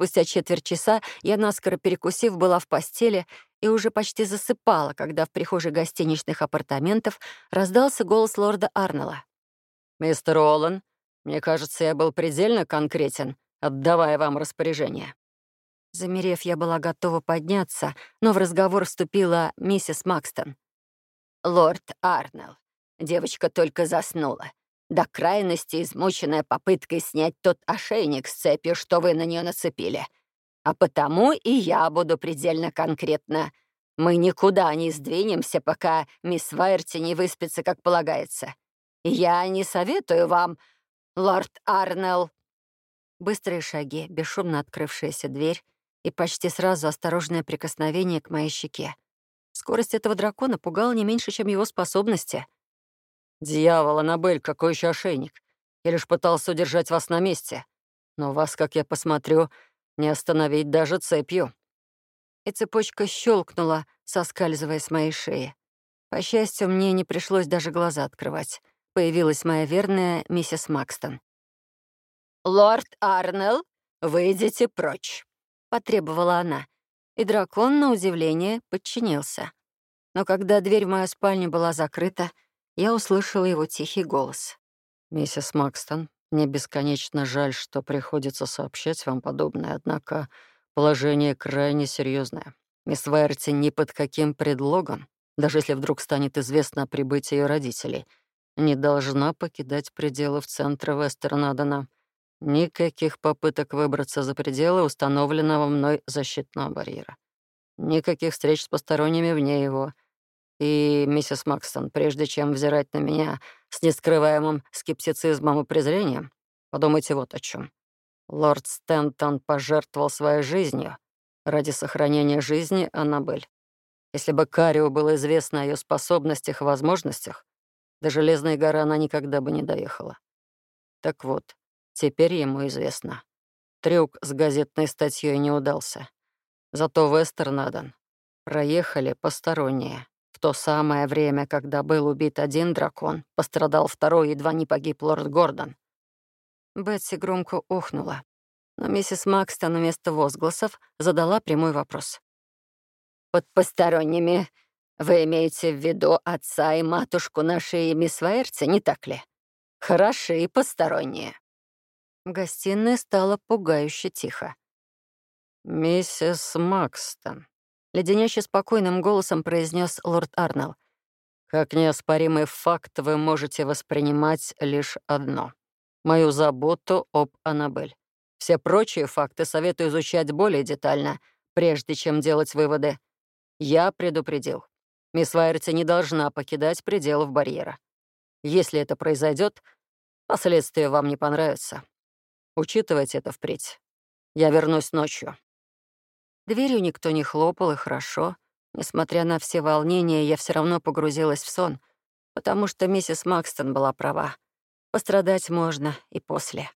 спустя четверть часа я, наскоро перекусив, была в постели и уже почти засыпала, когда в прихожей гостиничных апартаментов раздался голос лорда Арнелла. «Мистер Оллен, мне кажется, я был предельно конкретен, отдавая вам распоряжение». Замерев, я была готова подняться, но в разговор вступила миссис Макстон. «Лорд Арнелл, девочка только заснула до крайности измученная попыткой снять тот ошейник с цепью, что вы на нее нацепили. А потому и я буду предельно конкретна. Мы никуда не сдвинемся, пока мисс Вайерти не выспится, как полагается. Я не советую вам, лорд Арнелл. Быстрые шаги, бесшумно открывшаяся дверь и почти сразу осторожное прикосновение к моей щеке. Скорость этого дракона пугала не меньше, чем его способности — «Дьявол, Аннабель, какой еще ошейник? Я лишь пытался удержать вас на месте. Но вас, как я посмотрю, не остановить даже цепью». И цепочка щелкнула, соскальзывая с моей шеи. По счастью, мне не пришлось даже глаза открывать. Появилась моя верная миссис Макстон. «Лорд Арнелл, выйдите прочь», — потребовала она. И дракон, на удивление, подчинился. Но когда дверь в мою спальню была закрыта, я услышала его тихий голос. «Миссис Макстон, мне бесконечно жаль, что приходится сообщать вам подобное, однако положение крайне серьезное. Мисс Вайерти ни под каким предлогом, даже если вдруг станет известно о прибытии ее родителей, не должна покидать пределы в центре Вестернадена. Никаких попыток выбраться за пределы установленного мной защитного барьера. Никаких встреч с посторонними вне его — и, миссис Макстон, прежде чем взирать на меня с нескрываемым скептицизмом и презрением, подумайте вот о чем. Лорд Стентон пожертвовал своей жизнью ради сохранения жизни Аннабель. Если бы Карио было известно о ее способностях и возможностях, до Железной горы она никогда бы не доехала. Так вот, теперь ему известно. Трюк с газетной статьей не удался. Зато Вестернаден проехали посторонние то самое время, когда был убит один дракон, пострадал второй, едва не погиб лорд Гордон. Бетси громко ухнула, но миссис Макстон вместо возгласов задала прямой вопрос. «Под посторонними вы имеете в виду отца и матушку нашей мисс Ваерти, не так ли? Хороши посторонние». В гостиной пугающе тихо. «Миссис Макстон», леденяще спокойным голосом произнес лорд Арнелл. «Как неоспоримый факт вы можете воспринимать лишь одно — мою заботу об Аннабель. Все прочие факты советую изучать более детально, прежде чем делать выводы. Я предупредил. Мисс Вайерти не должна покидать пределов барьера. Если это произойдет, последствия вам не понравятся. Учитывайте это впредь. Я вернусь ночью. Дверью никто не хлопал, и хорошо. Несмотря на все волнения, я все равно погрузилась в сон, потому что миссис Макстон была права. Пострадать можно и после.